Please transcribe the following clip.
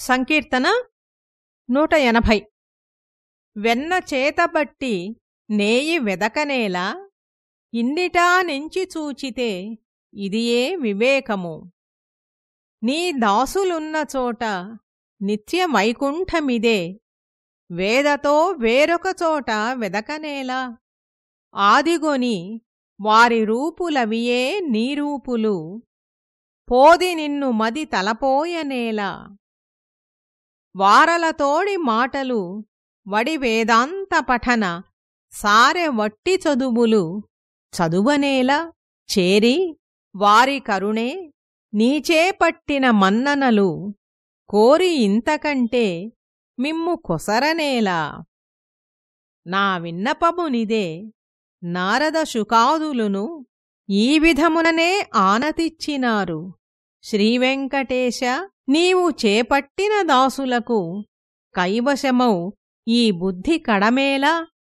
సంకీర్తన నూట ఎనభై. వెన్న చేతబట్టి నేయి వెదకనేలా ఇన్నిటా నుంచి చూచితే ఇదియే వివేకము. నీ దాసులున్న చోట నిత్య వైకుంఠమిదే వేదతో వేరొక చోట వెదకనేలా. ఆదిగొని వారి రూపులవియే నీరూపులు పోది నిన్ను మది తలపోయనేలా. వారలతోడి మాటలు వడి వేదాంత పఠన సారె వట్టి చదువులు చదువనేలా చేరి వారి కరుణే నీచే పట్టిన మన్ననలు కోరి ఇంతకంటే మిమ్ము కొసరనేలా. నా విన్నపమునిదే నారద శుకాదులును ఈ విధముననే ఆనతిచ్చినారు. శ్రీవెంకటేశ నీవు చేపట్టిన దాసులకు కైవశమౌ ఈ బుద్ధి కడమేలా?